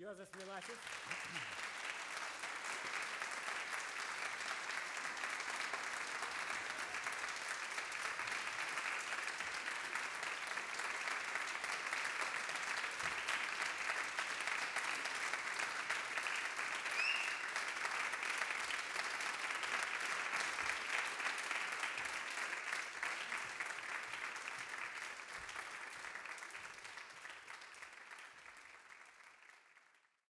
Йозеф Мілахіс.